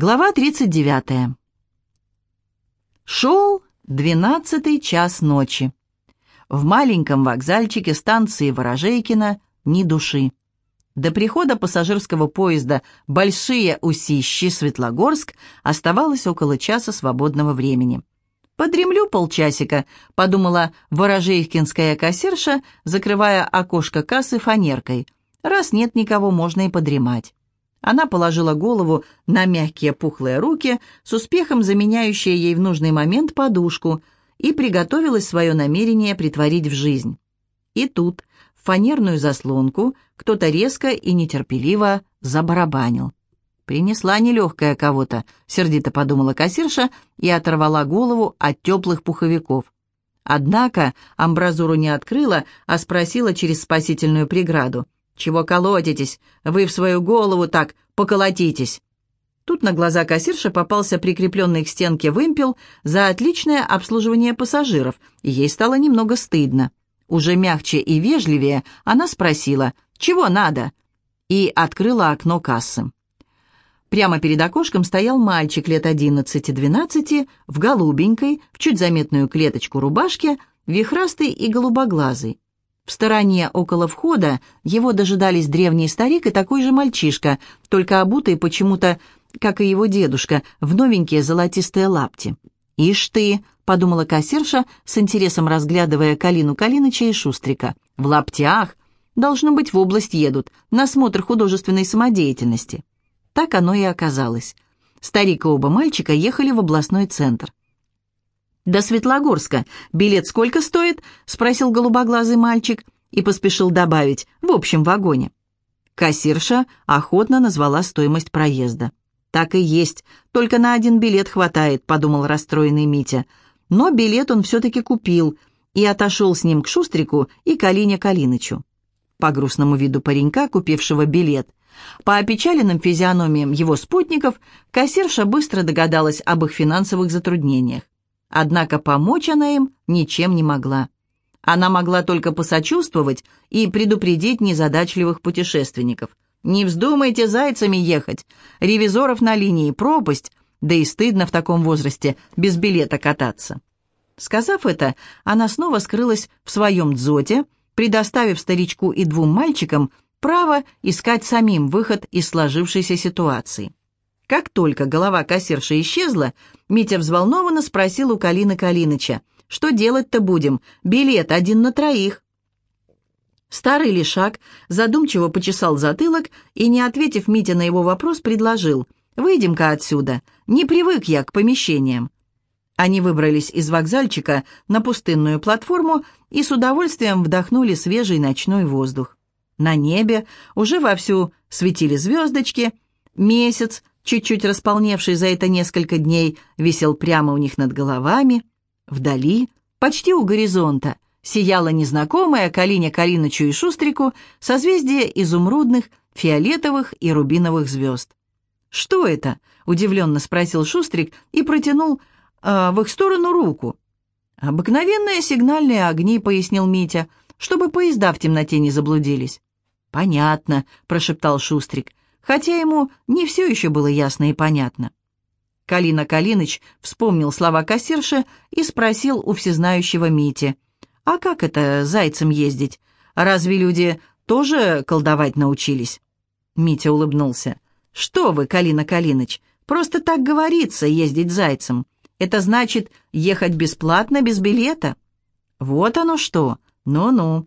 Глава 39. Шел двенадцатый час ночи. В маленьком вокзальчике станции Ворожейкина ни души. До прихода пассажирского поезда «Большие Усищи» Светлогорск оставалось около часа свободного времени. «Подремлю полчасика», — подумала ворожейкинская кассирша, закрывая окошко кассы фанеркой. «Раз нет никого, можно и подремать». Она положила голову на мягкие пухлые руки, с успехом заменяющие ей в нужный момент подушку, и приготовилась свое намерение притворить в жизнь. И тут, в фанерную заслонку, кто-то резко и нетерпеливо забарабанил. «Принесла нелегкая кого-то», — сердито подумала кассирша и оторвала голову от теплых пуховиков. Однако амбразуру не открыла, а спросила через спасительную преграду — «Чего колотитесь? Вы в свою голову так поколотитесь!» Тут на глаза кассирши попался прикрепленный к стенке вымпел за отличное обслуживание пассажиров, и ей стало немного стыдно. Уже мягче и вежливее она спросила «Чего надо?» и открыла окно кассы. Прямо перед окошком стоял мальчик лет одиннадцати-двенадцати в голубенькой, в чуть заметную клеточку рубашке, вихрастый и голубоглазый. В стороне около входа его дожидались древний старик и такой же мальчишка, только обутый почему-то, как и его дедушка, в новенькие золотистые лапти. «Ишь ты!» — подумала кассирша, с интересом разглядывая Калину Калиныча и Шустрика. «В лаптях! Должно быть, в область едут, на смотр художественной самодеятельности». Так оно и оказалось. Старик и оба мальчика ехали в областной центр. «До Светлогорска. Билет сколько стоит?» — спросил голубоглазый мальчик и поспешил добавить «в общем вагоне». Кассирша охотно назвала стоимость проезда. «Так и есть, только на один билет хватает», — подумал расстроенный Митя. Но билет он все-таки купил и отошел с ним к Шустрику и Калине Калинычу. По грустному виду паренька, купившего билет, по опечаленным физиономиям его спутников, кассирша быстро догадалась об их финансовых затруднениях. Однако помочь она им ничем не могла. Она могла только посочувствовать и предупредить незадачливых путешественников. «Не вздумайте зайцами ехать! Ревизоров на линии пропасть, да и стыдно в таком возрасте без билета кататься». Сказав это, она снова скрылась в своем дзоте, предоставив старичку и двум мальчикам право искать самим выход из сложившейся ситуации. Как только голова кассирши исчезла, Митя взволнованно спросил у Калины Калиныча, «Что делать-то будем? Билет один на троих». Старый лишак задумчиво почесал затылок и, не ответив Митя на его вопрос, предложил, «Выйдем-ка отсюда, не привык я к помещениям». Они выбрались из вокзальчика на пустынную платформу и с удовольствием вдохнули свежий ночной воздух. На небе уже вовсю светили звездочки, месяц чуть-чуть располневший за это несколько дней, висел прямо у них над головами. Вдали, почти у горизонта, сияло незнакомое Калине Калинычу и Шустрику созвездие изумрудных, фиолетовых и рубиновых звезд. «Что это?» — удивленно спросил Шустрик и протянул э, в их сторону руку. «Обыкновенные сигнальные огни», — пояснил Митя, «чтобы поезда в темноте не заблудились». «Понятно», — прошептал Шустрик хотя ему не все еще было ясно и понятно. Калина Калиныч вспомнил слова кассирши и спросил у всезнающего Мити, «А как это зайцем ездить? Разве люди тоже колдовать научились?» Митя улыбнулся. «Что вы, Калина Калиныч, просто так говорится ездить зайцем. Это значит ехать бесплатно, без билета». «Вот оно что! Ну-ну».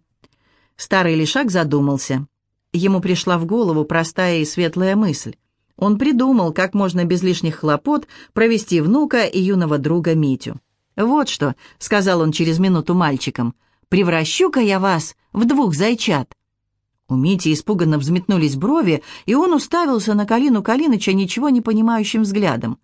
Старый лишак задумался. Ему пришла в голову простая и светлая мысль. Он придумал, как можно без лишних хлопот провести внука и юного друга Митю. «Вот что», — сказал он через минуту мальчикам, — «превращу-ка я вас в двух зайчат». У Мити испуганно взметнулись брови, и он уставился на Калину Калиныча ничего не понимающим взглядом.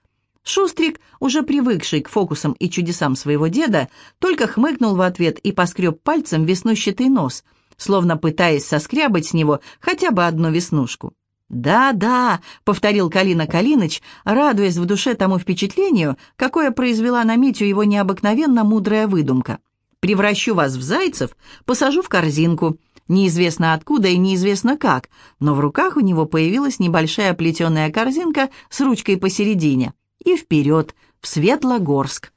Шустрик, уже привыкший к фокусам и чудесам своего деда, только хмыкнул в ответ и поскреб пальцем веснущатый нос — словно пытаясь соскрябать с него хотя бы одну веснушку. «Да, да», — повторил Калина Калиныч, радуясь в душе тому впечатлению, какое произвела на Митю его необыкновенно мудрая выдумка. «Превращу вас в зайцев, посажу в корзинку. неизвестно откуда и неизвестно как, но в руках у него появилась небольшая плетеная корзинка с ручкой посередине. И вперед, в Светлогорск.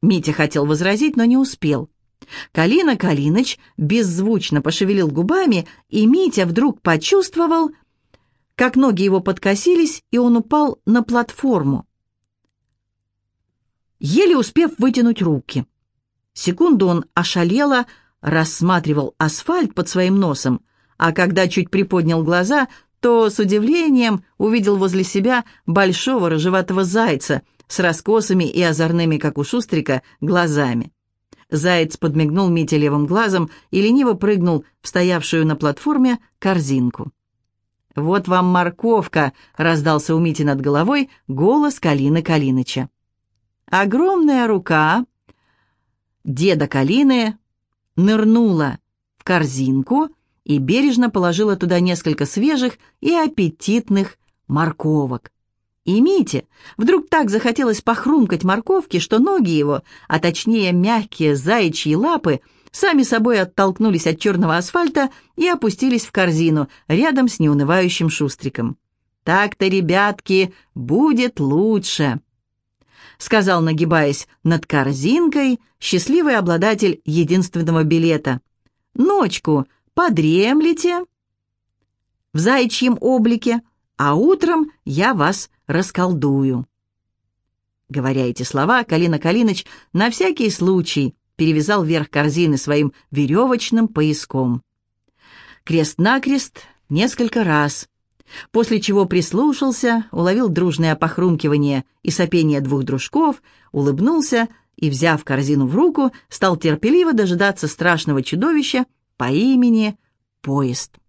Митя хотел возразить, но не успел. Калина Калиныч беззвучно пошевелил губами, и Митя вдруг почувствовал, как ноги его подкосились, и он упал на платформу, еле успев вытянуть руки. Секунду он ошалело рассматривал асфальт под своим носом, а когда чуть приподнял глаза, то с удивлением увидел возле себя большого рыжеватого зайца с раскосами и озорными, как у шустрика, глазами. Заяц подмигнул Мите левым глазом и лениво прыгнул в стоявшую на платформе корзинку. «Вот вам морковка!» — раздался у Мити над головой голос Калины Калиныча. Огромная рука деда Калины нырнула в корзинку и бережно положила туда несколько свежих и аппетитных морковок. И Мите вдруг так захотелось похрумкать морковки, что ноги его, а точнее мягкие заячьи лапы, сами собой оттолкнулись от черного асфальта и опустились в корзину рядом с неунывающим шустриком. «Так-то, ребятки, будет лучше!» сказал, нагибаясь над корзинкой, счастливый обладатель единственного билета. «Ночку подремлете в заячьем облике, а утром я вас расколдую». Говоря эти слова, Калина Калиныч на всякий случай перевязал верх корзины своим веревочным пояском. Крест-накрест несколько раз, после чего прислушался, уловил дружное похрумкивание и сопение двух дружков, улыбнулся и, взяв корзину в руку, стал терпеливо дожидаться страшного чудовища по имени Поезд.